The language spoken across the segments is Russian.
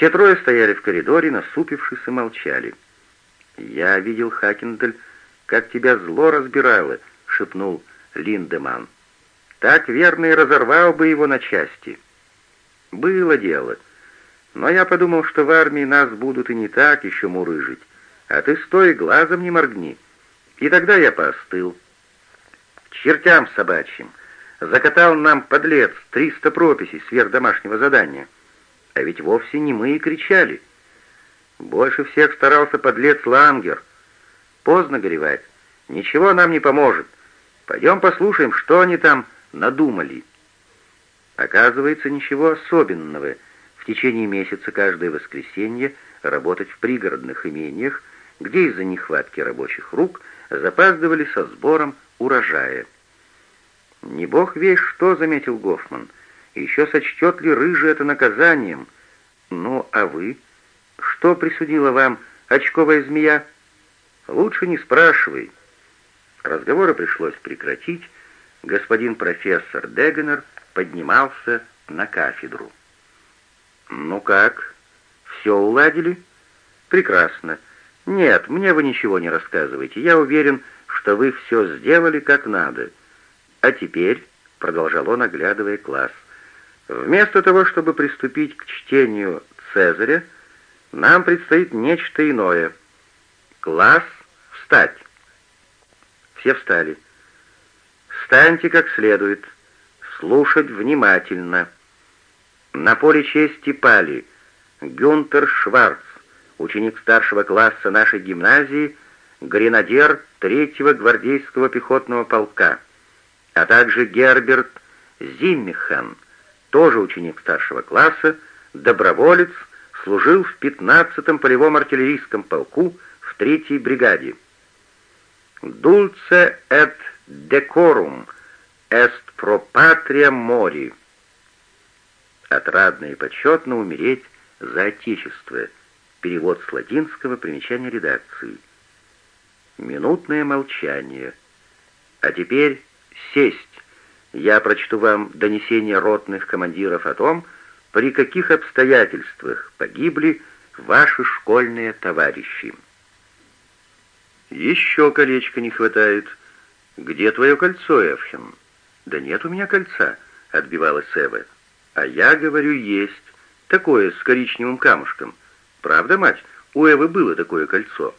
Все трое стояли в коридоре, насупившись и молчали. «Я видел, Хакендель, как тебя зло разбирало», — шепнул Линдеман. «Так верно и разорвал бы его на части». «Было дело. Но я подумал, что в армии нас будут и не так еще мурыжить. А ты стой, глазом не моргни». И тогда я поостыл. К чертям собачьим. Закатал нам, подлец, триста прописей сверх домашнего задания. А ведь вовсе не мы и кричали. Больше всех старался подлец Лангер. Поздно горевать. Ничего нам не поможет. Пойдем послушаем, что они там надумали. Оказывается, ничего особенного. В течение месяца каждое воскресенье работать в пригородных имениях, где из-за нехватки рабочих рук запаздывали со сбором урожая. «Не бог весь что», — заметил Гофман. «Еще сочтет ли рыжий это наказанием? Ну, а вы? Что присудила вам очковая змея? Лучше не спрашивай». Разговоры пришлось прекратить. Господин профессор Дегенер поднимался на кафедру. «Ну как? Все уладили?» «Прекрасно. «Нет, мне вы ничего не рассказывайте. Я уверен, что вы все сделали как надо. А теперь, — продолжал он, оглядывая класс, — вместо того, чтобы приступить к чтению Цезаря, нам предстоит нечто иное. Класс, встать!» Все встали. «Встаньте как следует, слушать внимательно. На поле чести пали Гюнтер Шварц, ученик старшего класса нашей гимназии, гренадер третьего гвардейского пехотного полка, а также Герберт Зиммихан, тоже ученик старшего класса, доброволец, служил в 15-м полевом артиллерийском полку в третьей бригаде. «Dulce et decorum est pro patria mori» «Отрадно и почетно умереть за Отечество», Перевод с латинского, примечание редакции. Минутное молчание. А теперь сесть. Я прочту вам донесение ротных командиров о том, при каких обстоятельствах погибли ваши школьные товарищи. Еще колечка не хватает. Где твое кольцо, Эвхен? Да нет у меня кольца, отбивалась Эва. А я говорю, есть. Такое с коричневым камушком. «Правда, мать? У Эвы было такое кольцо».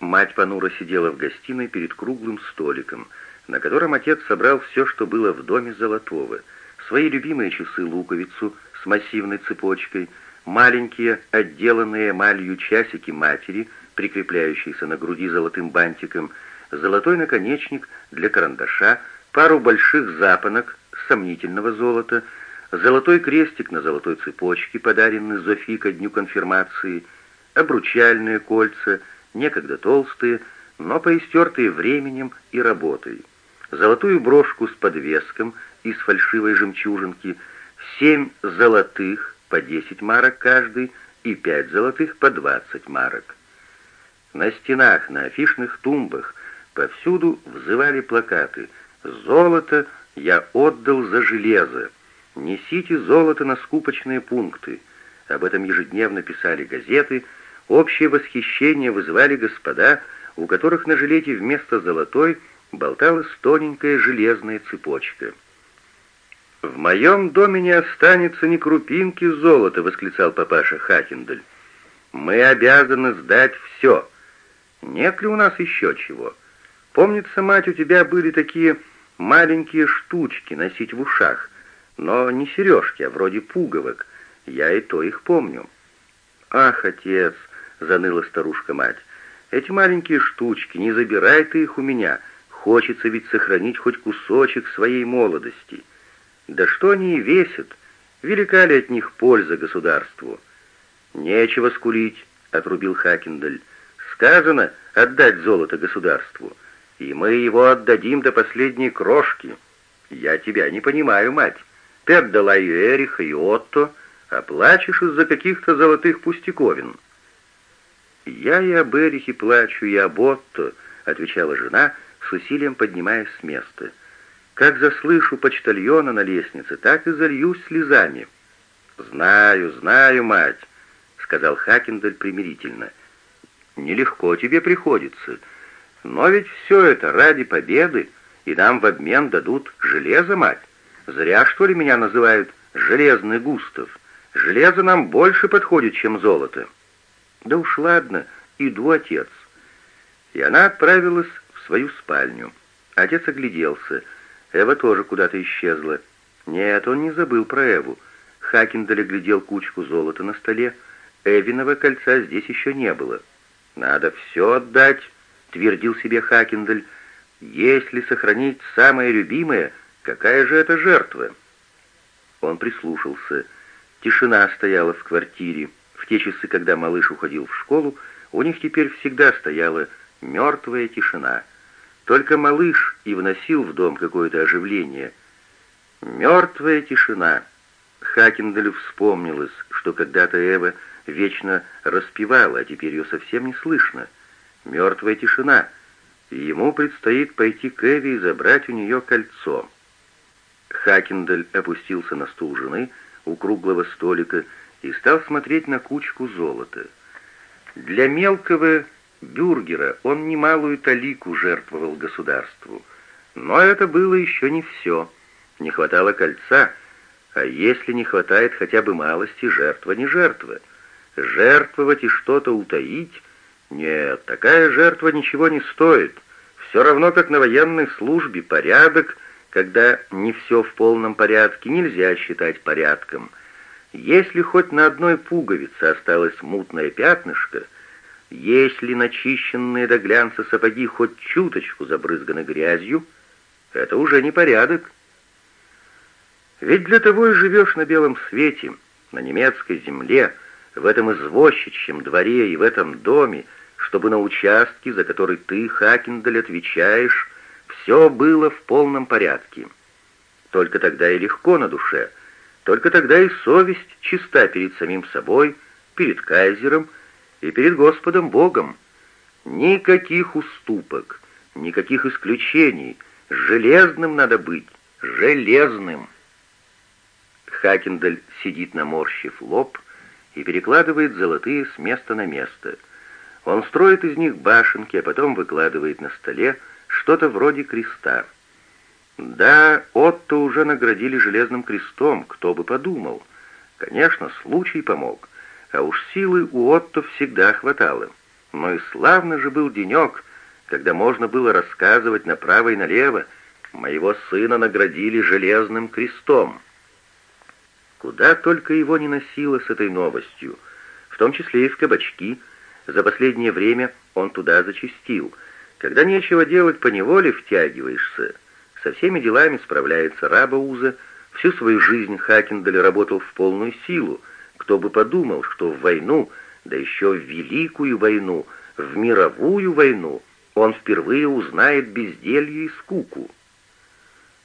Мать понуро сидела в гостиной перед круглым столиком, на котором отец собрал все, что было в доме Золотого. Свои любимые часы-луковицу с массивной цепочкой, маленькие отделанные эмалью часики матери, прикрепляющиеся на груди золотым бантиком, золотой наконечник для карандаша, пару больших запонок сомнительного золота — золотой крестик на золотой цепочке, подаренный Зофи ко дню конфирмации, обручальные кольца, некогда толстые, но поистертые временем и работой, золотую брошку с подвеском из фальшивой жемчужинки, семь золотых по десять марок каждый и пять золотых по двадцать марок. На стенах, на афишных тумбах повсюду взывали плакаты «Золото я отдал за железо», «Несите золото на скупочные пункты». Об этом ежедневно писали газеты, общее восхищение вызывали господа, у которых на жилете вместо золотой болталась тоненькая железная цепочка. «В моем доме не останется ни крупинки золота!» — восклицал папаша Хакендель. «Мы обязаны сдать все. Нет ли у нас еще чего? Помнится, мать, у тебя были такие маленькие штучки носить в ушах но не сережки, а вроде пуговок. Я и то их помню». «Ах, отец!» — заныла старушка-мать. «Эти маленькие штучки, не забирай ты их у меня. Хочется ведь сохранить хоть кусочек своей молодости. Да что они и весят? Велика ли от них польза государству?» «Нечего скулить», — отрубил Хакендаль. «Сказано отдать золото государству, и мы его отдадим до последней крошки. Я тебя не понимаю, мать». Ты отдала и Эриха, и Отто, а плачешь из-за каких-то золотых пустяковин». «Я и об Эрихе плачу, и об Отто», — отвечала жена, с усилием поднимаясь с места. «Как заслышу почтальона на лестнице, так и зальюсь слезами». «Знаю, знаю, мать. сказал Хакендель примирительно. «Нелегко тебе приходится, но ведь все это ради победы, и нам в обмен дадут железо, мать. Зря, что ли, меня называют «железный Густав». Железо нам больше подходит, чем золото». «Да уж ладно, иду, отец». И она отправилась свою спальню. Отец огляделся. Эва тоже куда-то исчезла. Нет, он не забыл про Эву. Хакендаль глядел кучку золота на столе. Эвиного кольца здесь еще не было. «Надо все отдать», — твердил себе Хакендаль. «Если сохранить самое любимое, какая же это жертва?» Он прислушался. Тишина стояла в квартире. В те часы, когда малыш уходил в школу, у них теперь всегда стояла мертвая тишина. Только малыш и вносил в дом какое-то оживление. Мертвая тишина. Хакендалю вспомнилось, что когда-то Эва вечно распевала, а теперь ее совсем не слышно. Мертвая тишина. Ему предстоит пойти к Эве и забрать у нее кольцо. Хакендаль опустился на стул жены у круглого столика и стал смотреть на кучку золота. Для мелкого бюргера он немалую талику жертвовал государству. Но это было еще не все. Не хватало кольца, а если не хватает хотя бы малости, жертва не жертва. Жертвовать и что-то утаить? Нет, такая жертва ничего не стоит. Все равно, как на военной службе, порядок, когда не все в полном порядке, нельзя считать порядком. Если хоть на одной пуговице осталось мутное пятнышко, если начищенные до глянца сапоги хоть чуточку забрызганы грязью, это уже не порядок. Ведь для того и живешь на белом свете, на немецкой земле, в этом извозчичьем дворе и в этом доме, чтобы на участке, за который ты, Хакендаль, отвечаешь, все было в полном порядке. Только тогда и легко на душе, только тогда и совесть чиста перед самим собой, перед кайзером и перед Господом Богом. Никаких уступок, никаких исключений, железным надо быть, железным. Хакендаль сидит наморщив лоб и перекладывает золотые с места на место. Он строит из них башенки, а потом выкладывает на столе что-то вроде креста. Да, Отто уже наградили железным крестом, кто бы подумал. Конечно, случай помог, а уж силы у Отто всегда хватало. Но и славно же был денек, когда можно было рассказывать направо и налево, моего сына наградили железным крестом. Куда только его не носило с этой новостью, в том числе и в кабачки. За последнее время он туда зачастил. Когда нечего делать, поневоле втягиваешься. Со всеми делами справляется раба Уза. Всю свою жизнь Хакендаль работал в полную силу. Кто бы подумал, что в войну, да еще в великую войну, в мировую войну, он впервые узнает безделье и скуку.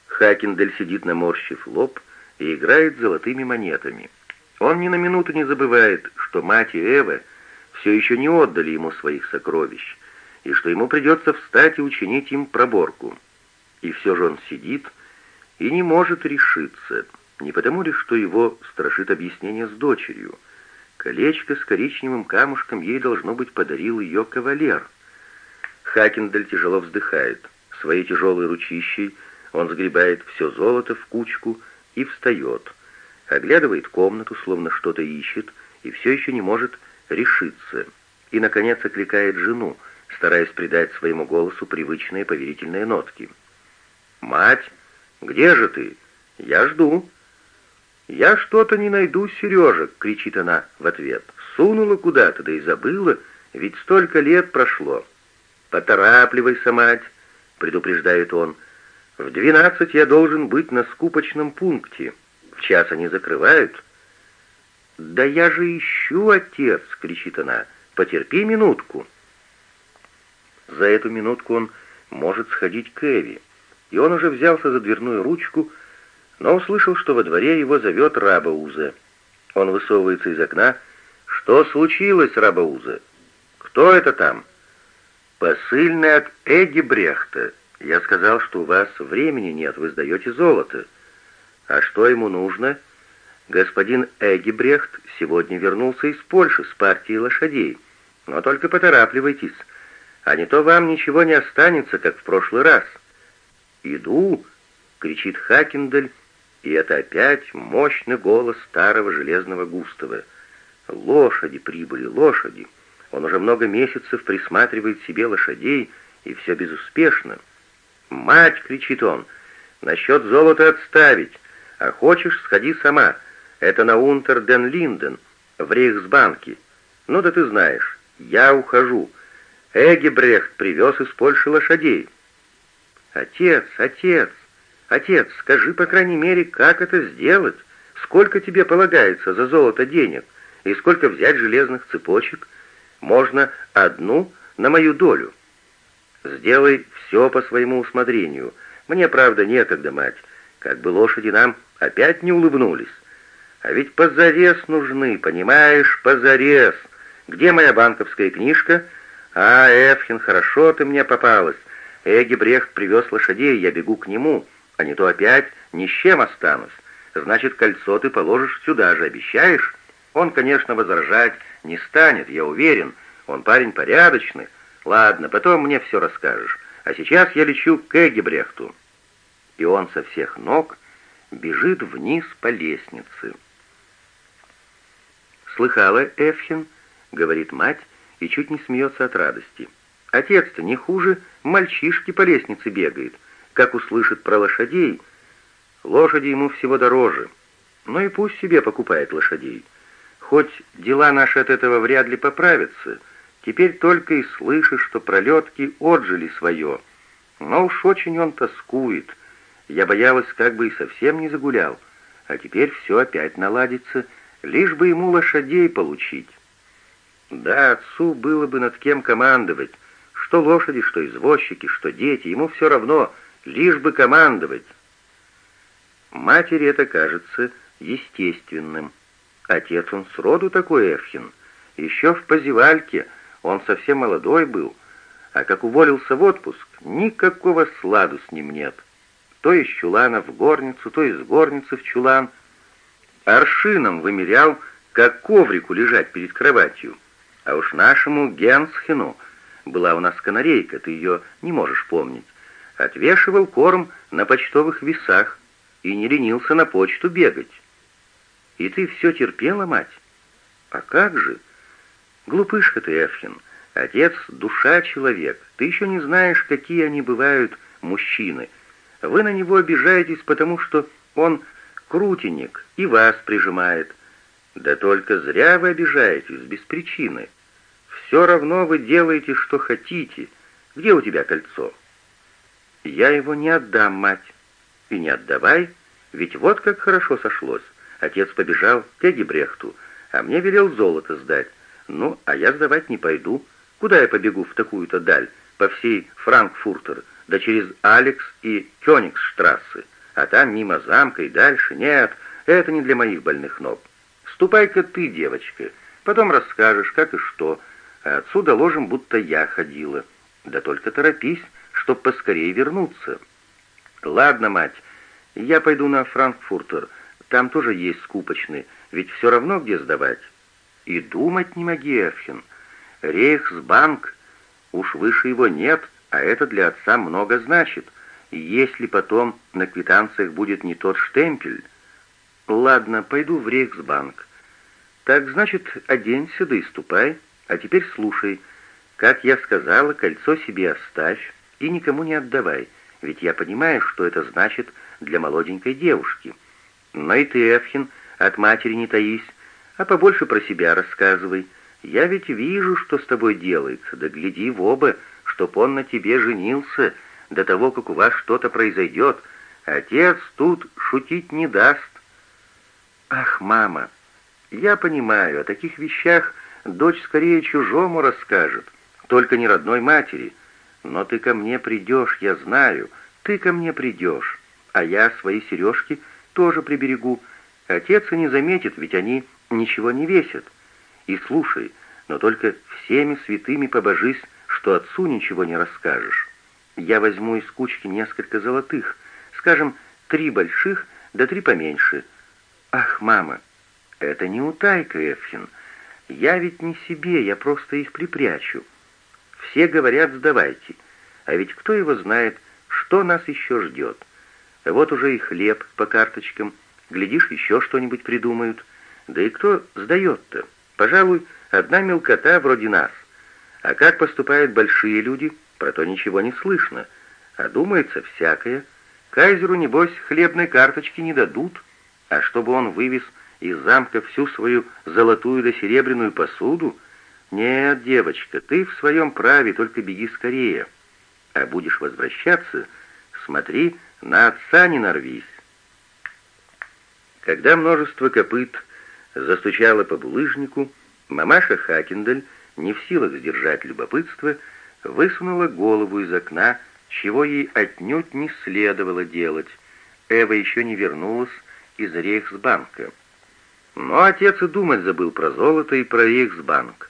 Хакендель сидит наморщив лоб, и играет золотыми монетами. Он ни на минуту не забывает, что мать и Эва все еще не отдали ему своих сокровищ, и что ему придется встать и учинить им проборку. И все же он сидит и не может решиться, не потому ли, что его страшит объяснение с дочерью. Колечко с коричневым камушком ей, должно быть, подарил ее кавалер. Хакендаль тяжело вздыхает. Своей тяжелой ручищей он сгребает все золото в кучку, и встает, оглядывает комнату, словно что-то ищет, и все еще не может решиться, и, наконец, окликает жену, стараясь придать своему голосу привычные поверительные нотки. «Мать, где же ты? Я жду». «Я что-то не найду, Сережа!» — кричит она в ответ. «Сунула куда-то, да и забыла, ведь столько лет прошло». «Поторапливайся, мать!» — предупреждает он. В двенадцать я должен быть на скупочном пункте. В час они закрывают. «Да я же ищу, отец!» — кричит она. «Потерпи минутку». За эту минутку он может сходить к Эви, и он уже взялся за дверную ручку, но услышал, что во дворе его зовет Раба Уза. Он высовывается из окна. «Что случилось, Раба Уза? Кто это там?» «Посыльный от Эги Брехта», я сказал, что у вас времени нет, вы сдаете золото. А что ему нужно? Господин Эгибрехт сегодня вернулся из Польши с партией лошадей. Но только поторапливайтесь, а не то вам ничего не останется, как в прошлый раз. «Иду!» — кричит Хакендель, и это опять мощный голос старого железного Густава. «Лошади прибыли, лошади!» Он уже много месяцев присматривает себе лошадей, и все безуспешно. «Мать!» — кричит он. «Насчет золота отставить, а хочешь, сходи сама. Это на Унтер-ден-Линден, в Рейхсбанке. Ну да ты знаешь, я ухожу. Эгебрехт привез из Польши лошадей». «Отец, отец, отец, скажи, по крайней мере, как это сделать? Сколько тебе полагается за золото денег? И сколько взять железных цепочек? Можно одну на мою долю. Сделай все по своему усмотрению. Мне, правда, некогда, мать. Как бы лошади нам опять не улыбнулись. А ведь позарез нужны, понимаешь, позарез. Где моя банковская книжка? А, Эфхин, хорошо ты мне попалась. Эги Брехт привез лошадей, я бегу к нему, а не то опять ни с чем останусь. Значит, кольцо ты положишь сюда же, обещаешь? Он, конечно, возражать не станет, я уверен. Он парень порядочный. Ладно, потом мне все расскажешь. А сейчас я лечу к Эгибрехту. И он со всех ног бежит вниз по лестнице. «Слыхала, Эфхин?» — говорит мать и чуть не смеется от радости. «Отец-то не хуже мальчишки по лестнице бегает. Как услышит про лошадей, лошади ему всего дороже. Ну и пусть себе покупает лошадей. Хоть дела наши от этого вряд ли поправятся, теперь только и слышишь, что пролетки отжили свое. Но уж очень он тоскует. Я боялась, как бы и совсем не загулял. А теперь все опять наладится, лишь бы ему лошадей получить. Да, отцу было бы над кем командовать, что лошади, что извозчики, что дети, ему все равно, лишь бы командовать. Матери это кажется естественным. Отец он сроду такой Эвхин. Еще в позевальке он совсем молодой был, а как уволился в отпуск, никакого сладу с ним нет. То из чулана в горницу, то из горницы в чулан. Аршином вымерял, как коврику лежать перед кроватью. А уж нашему Генсхену была у нас канарейка, ты ее не можешь помнить. Отвешивал корм на почтовых весах и не ленился на почту бегать. И ты все терпела, мать? А как же? Глупышка ты, Эфхин. Отец — душа человек. Ты еще не знаешь, какие они бывают мужчины. Вы на него обижаетесь, потому что он крутенек и вас прижимает. Да только зря вы обижаетесь, без причины. Все равно вы делаете, что хотите. Где у тебя кольцо?» «Я его не отдам, мать». «И не отдавай, ведь вот как хорошо сошлось. Отец побежал к Эгибрехту, а мне велел золото сдать. Ну, а я сдавать не пойду. Куда я побегу в такую-то даль, по всей Франкфуртер, да через Алекс и Кёнигсштрассе, а там мимо замка и дальше? Нет, это не для моих больных ног. Ступай-ка ты, девочка, потом расскажешь, как и что, а отсюда ложим, будто я ходила. Да только торопись, чтоб поскорее вернуться. Ладно, мать, я пойду на Франкфуртер, там тоже есть скупочный, ведь все равно где сдавать. И думать не моги, Эфхин. Рейхсбанк, уж выше его нет, а это для отца много значит. Если потом на квитанциях будет не тот штемпель... Ладно, пойду в Рейхсбанк. Так, значит, оденься, да и ступай. А теперь слушай. Как я сказала, кольцо себе оставь и никому не отдавай, ведь я понимаю, что это значит для молоденькой девушки. Но и ты, Эфхин, от матери не таись, а побольше про себя рассказывай. Я ведь вижу, что с тобой делается, да гляди в оба, чтоб он на тебе женился до того, как у вас что-то произойдет. Отец тут шутить не даст. Ах, мама, я понимаю, о таких вещах Дочь скорее чужому расскажет, только не родной матери. Но ты ко мне придешь, я знаю, ты ко мне придешь, а я свои сережки тоже приберегу. Отец и не заметит, ведь они ничего не весят. И слушай, но только всеми святыми побожись, что отцу ничего не расскажешь. Я возьму из кучки несколько золотых, скажем, три больших, да три поменьше. «Ах, мама, это не утайка, Эфхин. Я ведь не себе, я просто их припрячу. Все говорят, сдавайте. А ведь кто его знает, что нас еще ждет? Вот уже и хлеб по карточкам. Глядишь, еще что-нибудь придумают. Да и кто сдает-то? Пожалуй, одна мелкота вроде нас. А как поступают большие люди, про то ничего не слышно. А думается всякое. Кайзеру, небось, хлебной карточки не дадут. А чтобы он вывез из замка всю свою золотую да серебряную посуду? Нет, девочка, ты в своем праве, только беги скорее. А будешь возвращаться, смотри, на отца не нарвись. Когда множество копыт застучало по булыжнику, мамаша Хакендель, не в силах сдержать любопытство, высунула голову из окна, чего ей отнюдь не следовало делать. Эва еще не вернулась из Рейхсбанка. Но отец и думать забыл про золото и про Рейхсбанк.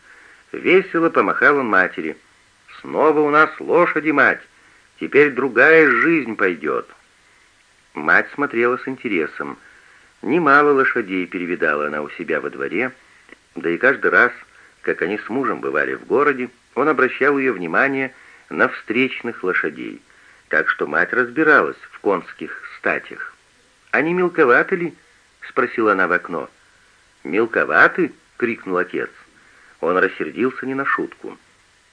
Весело помахал он матери. «Снова у нас лошади, мать! Теперь другая жизнь пойдет!» Мать смотрела с интересом. Немало лошадей перевидала она у себя во дворе, да и каждый раз, как они с мужем бывали в городе, он обращал ее внимание на встречных лошадей, так что мать разбиралась в конских статях. «Они мелковаты ли?» — спросила она в окно. «Мелковаты?» — крикнул отец. Он рассердился не на шутку.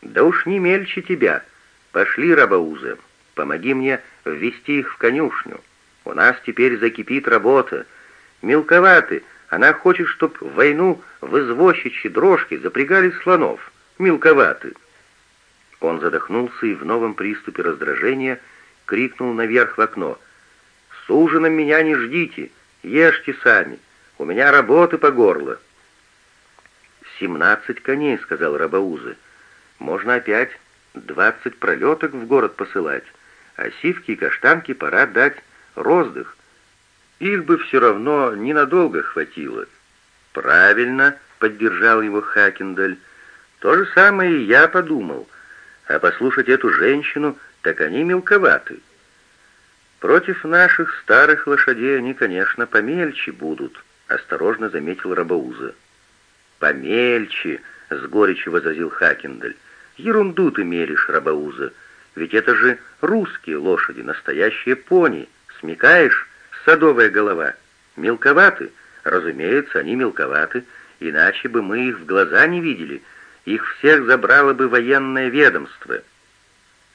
«Да уж не мельче тебя. Пошли, рабаузы, помоги мне ввести их в конюшню. У нас теперь закипит работа. Мелковаты, она хочет, чтоб в войну в извозчичьи дрожки запрягали слонов. Мелковаты». Он задохнулся и в новом приступе раздражения крикнул наверх в окно. «С ужином меня не ждите, ешьте сами». У меня работы по горло». «Семнадцать коней», — сказал Рабаузы. «Можно опять двадцать пролеток в город посылать, а сивки и каштанки пора дать роздых. Их бы все равно ненадолго хватило». «Правильно», — поддержал его Хакендаль. «То же самое и я подумал. А послушать эту женщину, так они мелковаты». Против наших старых лошадей они, конечно, помельче будут, — осторожно заметил Рабауза. «Помельче!» — с горечью возразил Хакендель. «Ерунду ты меришь, Рабауза. Ведь это же русские лошади, настоящие пони. Смекаешь, садовая голова? Мелковаты? Разумеется, они мелковаты, иначе бы мы их в глаза не видели. Их всех забрало бы военное ведомство».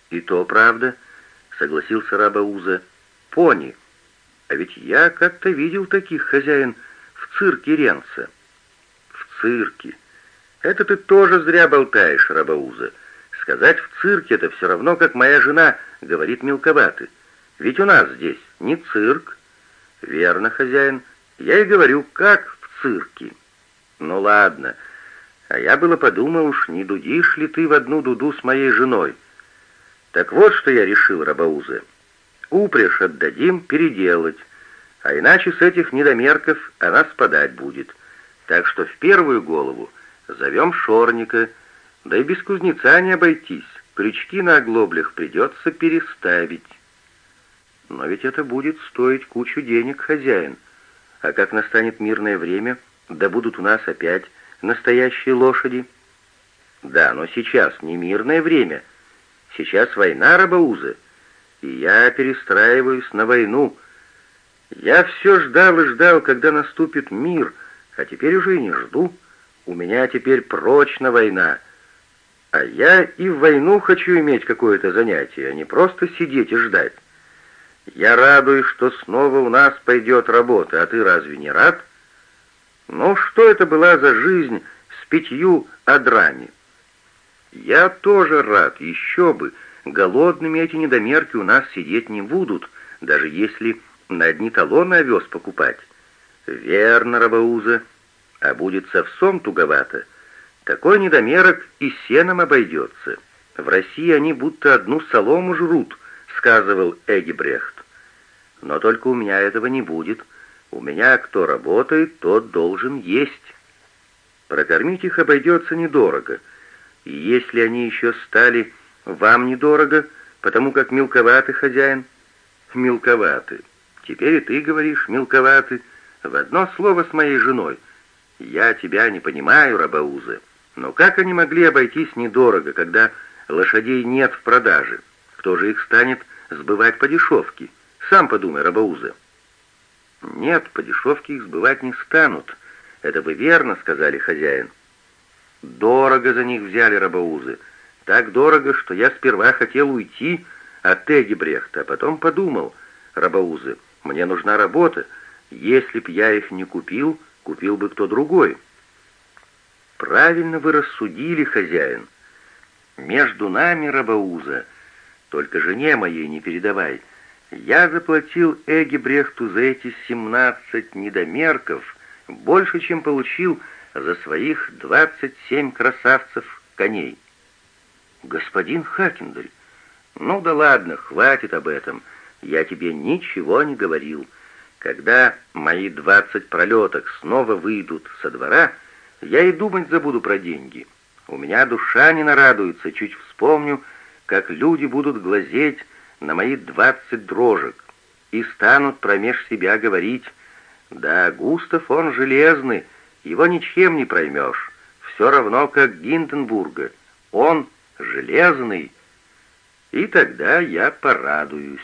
«И то правда», — согласился Рабауза. «Пони. А ведь я как-то видел таких, хозяин, — в цирке Ренца». «В цирке? Это ты тоже зря болтаешь, Рабауза. Сказать «в цирке» — это все равно, как моя жена говорит мелковаты. Ведь у нас здесь не цирк». «Верно, хозяин. Я и говорю, как в цирке». «Ну ладно. А я было подумал уж, не дудишь ли ты в одну дуду с моей женой?» «Так вот, что я решил, Рабауза. Упряжь отдадим переделать, а иначе с этих недомерков она спадать будет. Так что в первую голову зовем Шорника, да и без кузнеца не обойтись, крючки на оглоблях придется переставить. Но ведь это будет стоить кучу денег, хозяин. А как настанет мирное время, да будут у нас опять настоящие лошади. Да, но сейчас не мирное время. Сейчас война, Рабауза, и я перестраиваюсь на войну, я все ждал и ждал, когда наступит мир, а теперь уже и не жду. У меня теперь прочно война. А я и в войну хочу иметь какое-то занятие, а не просто сидеть и ждать. Я радуюсь, что снова у нас пойдет работа, а ты разве не рад? Ну, что это была за жизнь с пятью адрами? Я тоже рад, еще бы. Голодными эти недомерки у нас сидеть не будут, даже если на одни талоны овес покупать. Верно, Рабауза, а будет совсем туговато. Такой недомерок и сеном обойдется. В России они будто одну солому жрут, сказывал Эгибрехт. Но только у меня этого не будет. У меня кто работает, тот должен есть. Прокормить их обойдется недорого. И если они еще стали вам недорого, потому как мелковатый хозяин, мелковатый. Теперь и ты говоришь, мелковаты, в одно слово с моей женой. Я тебя не понимаю, Рабаузы, но как они могли обойтись недорого, когда лошадей нет в продаже? Кто же их станет сбывать по дешевке? Сам подумай, Рабаузы. Нет, по дешевке их сбывать не станут. Это вы верно сказали, хозяин. Дорого за них взяли Рабаузы. Так дорого, что я сперва хотел уйти от Эгибрехта, а потом подумал, Рабаузы, мне нужна работа. Если б я их не купил, купил бы кто другой. Правильно вы рассудили, хозяин. Между нами, Рабауза, только жене моей не передавай, я заплатил Эгибрехту за эти семнадцать недомерков больше, чем получил за своих двадцать семь красавцев коней. Господин Хакендель, ну да ладно, хватит об этом, я тебе ничего не говорил. Когда мои двадцать пролеток снова выйдут со двора, я и думать забуду про деньги. У меня душа не нарадуется, чуть вспомню, как люди будут глазеть на мои двадцать дрожек и станут промеж себя говорить, «Да, Густав, он железный, его ничем не проймешь, все равно как Гинденбурга, он железный». И тогда я порадуюсь.